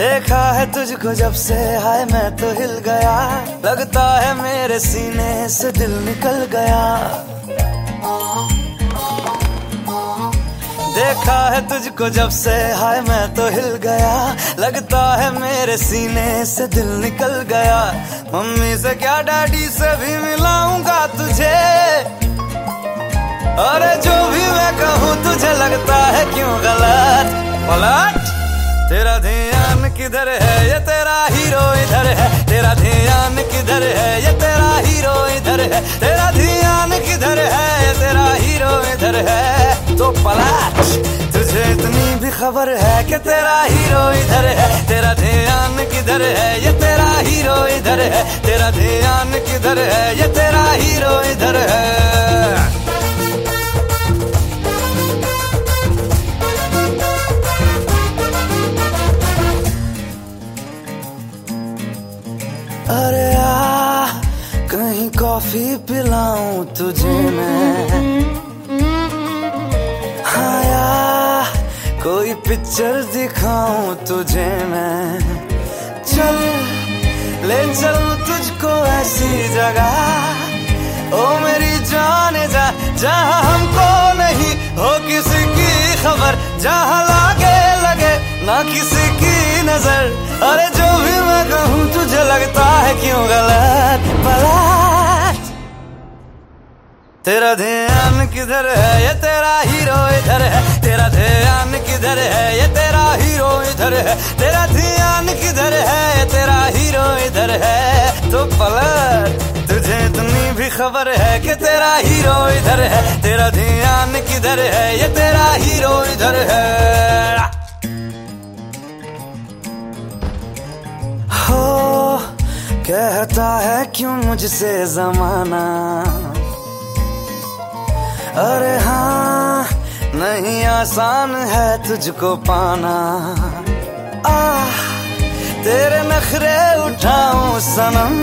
तुझको जब से, हाय मैं तो हिल गया। लगता है मेरे सीने से दिल निकल गया। देखा है तुझको जब से, हाय मैं तो हिल गया। लगता है मेरे सीने से दिल निकल गया। मम्मी से क्या डैडी से भी मिलाऊँगा तुझे? अरे जो भी मैं कहूँ, तुझे लगता है क्यों गलत? पलट। तेरा ध्यान किधर है? ये तेरा हीरो इधर है। तेरा ध्यान किधर है? ये तेरा हीरो इधर है। तेरा ध्यान किधर है? ये तेरा हीरो इधर है। तो पलट तुझे इतनी भी खबर है कि तेरा हीरो इधर है। तेरा ध्यान किधर है? ये तेरा हीरो इधर है। तेरा ध्यान किधर है? ये तेरा हीरो इधर है। कहीं कॉफ़ी पिलाऊं तुझे मैं? हाँ कोई पिक्चर दिखाऊँ तुझे मैं? चल, ले चलूँ तुझको ऐसी जगह। ओ मेरी जान जा, जहाँ हमको नहीं हो किसी की खबर। जहाँ लागे लगे, ना किसी की नज़र। अरे किधर है? ये तेरा हीरो इधर है। तेरा ध्यान किधर है? ये तेरा हीरो इधर है। तेरा ध्यान किधर है? ये तेरा हीरो इधर है। तो पलट, तुझे इतनी भी खबर है कि तेरा हीरो इधर है। तेरा ध्यान किधर है? ये तेरा हीरो इधर है। हो, कहता है क्यों मुझसे जमाना? अरे हाँ नहीं आसान है तुझको पाना। आ तेरे नखरे उठाऊं सनम,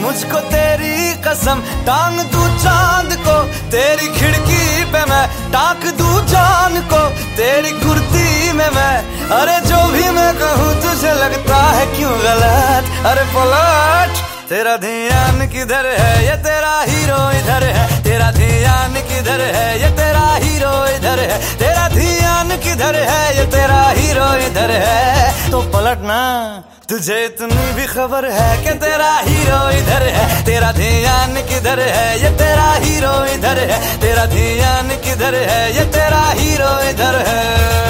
मुझको तेरी कसम, टांग दू चाँद को, तेरी खिड़की पे मैं टाक दू जान को, तेरी कुर्ती में मैं, अरे जो भी मैं कहूँ तुझे लगता है क्यों गलत? अरे पलट तेरा ध्यान किधर है? ये तेरा हीरो इधर है। तेरा ध्यान किधर है? ये तेरा हीरो इधर है। तेरा ध्यान किधर है? ये तेरा हीरो इधर है। तो पलटना, तुझे इतनी भी खबर है कि तेरा हीरो इधर है। तेरा ध्यान किधर है? ये तेरा हीरो इधर है। तेरा ध्यान किधर है? ये तेरा हीरो इधर है।